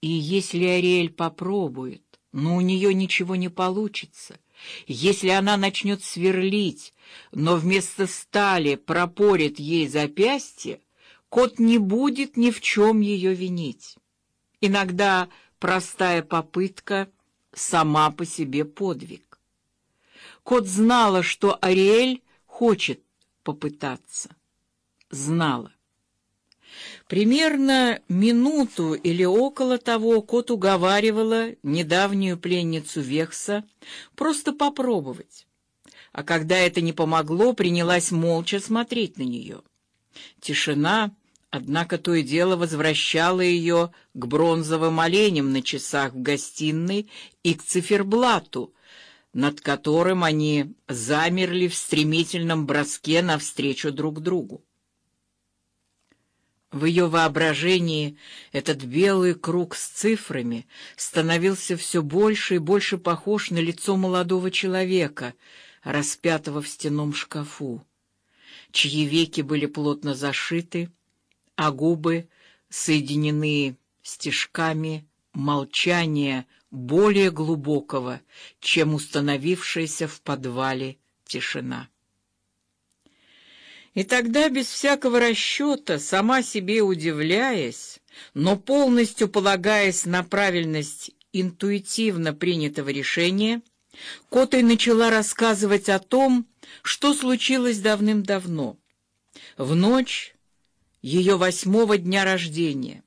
И если Ариэль попробует, но у нее ничего не получится, если она начнет сверлить, но вместо стали пропорит ей запястье, кот не будет ни в чем ее винить. Иногда простая попытка сама по себе подвиг. Кот знала, что Ариэль хочет попытаться. Знала. Примерно минуту или около того кот уговаривала недавнюю пленницу Векса просто попробовать, а когда это не помогло, принялась молча смотреть на нее. Тишина, однако, то и дело возвращала ее к бронзовым оленям на часах в гостиной и к циферблату, над которым они замерли в стремительном броске навстречу друг другу. В ее воображении этот белый круг с цифрами становился все больше и больше похож на лицо молодого человека, распятого в стенном шкафу, чьи веки были плотно зашиты, а губы соединены стежками молчания более глубокого, чем установившаяся в подвале тишина. И тогда без всякого расчета, сама себе удивляясь, но полностью полагаясь на правильность интуитивно принятого решения, Котой начала рассказывать о том, что случилось давным-давно, в ночь ее восьмого дня рождения,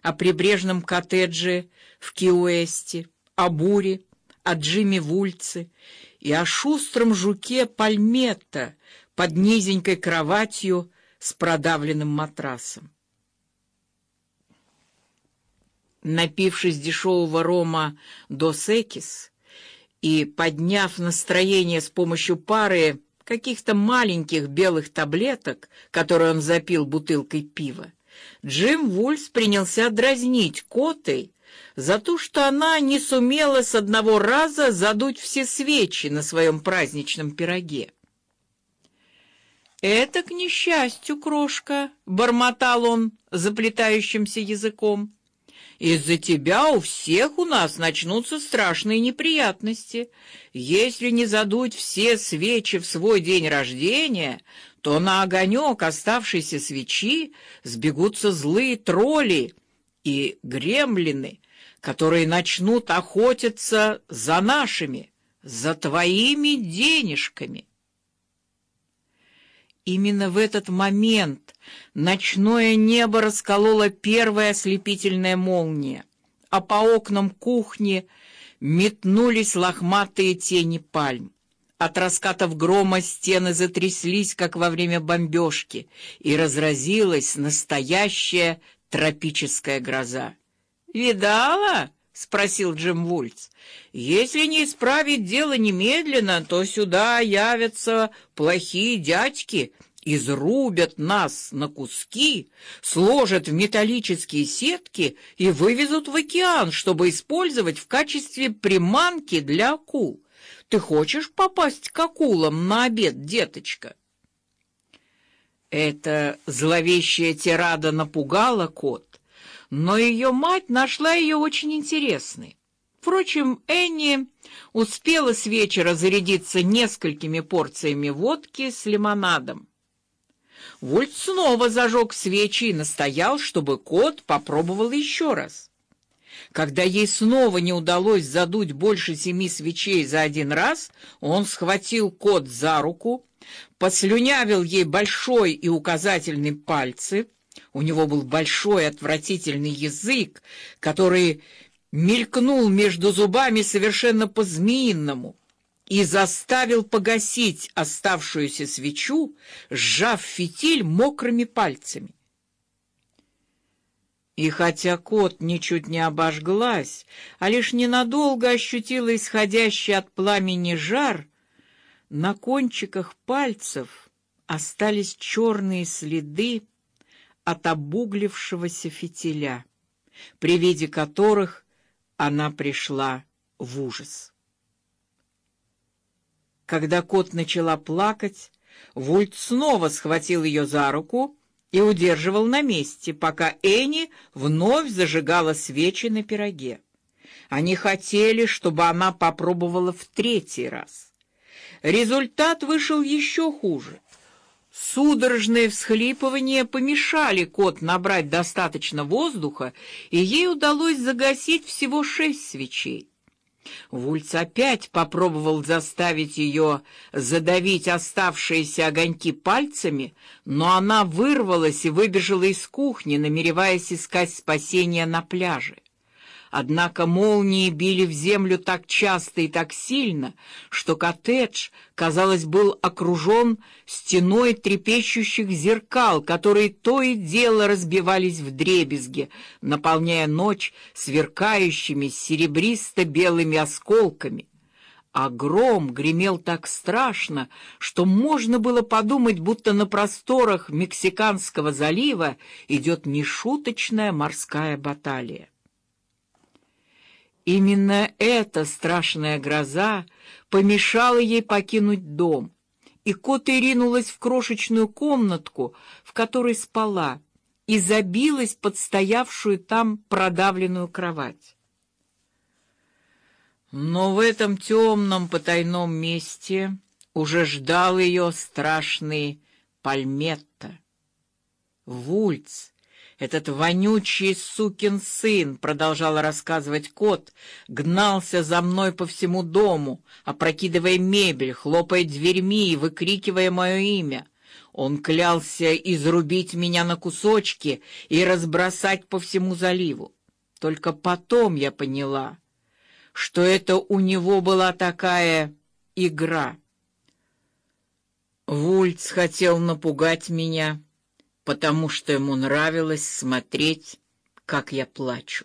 о прибрежном коттедже в Киуэсте, о буре, о Джимми Вульце и о шустром жуке Пальметта, под низенькой кроватью с продавленным матрасом. Напившись дешевого рома до секис и подняв настроение с помощью пары каких-то маленьких белых таблеток, которые он запил бутылкой пива, Джим Вульс принялся дразнить Котой за то, что она не сумела с одного раза задуть все свечи на своем праздничном пироге. Это к несчастью, крошка, бормотал он заплетающимся языком. Из-за тебя у всех у нас начнутся страшные неприятности. Если не задуть все свечи в свой день рождения, то на огонек оставшейся свечи сбегутся злые тролли и гремлины, которые начнут охотиться за нашими, за твоими денежками. Именно в этот момент ночное небо расколола первая ослепительная молния, а по окнам кухни метнулись лохматые тени пальм. От раскатов грома стены затряслись, как во время бомбежки, и разразилась настоящая тропическая гроза. Видала? Спросил Джим Вульц. Если не исправить дело немедленно, то сюда явятся плохие дядьки, изрубят нас на куски, сложат в металлические сетки и вывезут в океан, чтобы использовать в качестве приманки для акул. Ты хочешь попасть к акулам на обед, деточка? Эта зловещая тирада напугала кот но ее мать нашла ее очень интересной. Впрочем, Энни успела с вечера зарядиться несколькими порциями водки с лимонадом. Вольт снова зажег свечи и настоял, чтобы кот попробовал еще раз. Когда ей снова не удалось задуть больше семи свечей за один раз, он схватил кот за руку, послюнявил ей большой и указательный пальцы, у него был большой отвратительный язык, который мелькнул между зубами совершенно по-змеиному и заставил погасить оставшуюся свечу, сжав фитиль мокрыми пальцами. И хотя кот ничуть не обожглась, а лишь ненадолго ощутила исходящий от пламени жар, на кончиках пальцев остались черные следы от обуглившегося фитиля, при виде которых она пришла в ужас. Когда кот начала плакать, Вульт снова схватил ее за руку и удерживал на месте, пока Энни вновь зажигала свечи на пироге. Они хотели, чтобы она попробовала в третий раз. Результат вышел еще хуже. Судорожные всхлипывания помешали кот набрать достаточно воздуха, и ей удалось загасить всего шесть свечей. Вульц опять попробовал заставить ее задавить оставшиеся огоньки пальцами, но она вырвалась и выбежала из кухни, намереваясь искать спасения на пляже. Однако молнии били в землю так часто и так сильно, что коттедж, казалось, был окружен стеной трепещущих зеркал, которые то и дело разбивались в дребезги, наполняя ночь сверкающими серебристо-белыми осколками. А гром гремел так страшно, что можно было подумать, будто на просторах Мексиканского залива идет нешуточная морская баталия. Именно эта страшная гроза помешала ей покинуть дом, и Кота ринулась в крошечную комнатку, в которой спала, и забилась под стоявшую там продавленную кровать. Но в этом темном потайном месте уже ждал ее страшный Пальметта. Вульц, этот вонючий сукин сын, продолжал рассказывать кот, гнался за мной по всему дому, опрокидывая мебель, хлопая дверьми и выкрикивая мое имя. Он клялся изрубить меня на кусочки и разбросать по всему заливу. Только потом я поняла, что это у него была такая игра. Вульц хотел напугать меня потому что ему нравилось смотреть, как я плачу.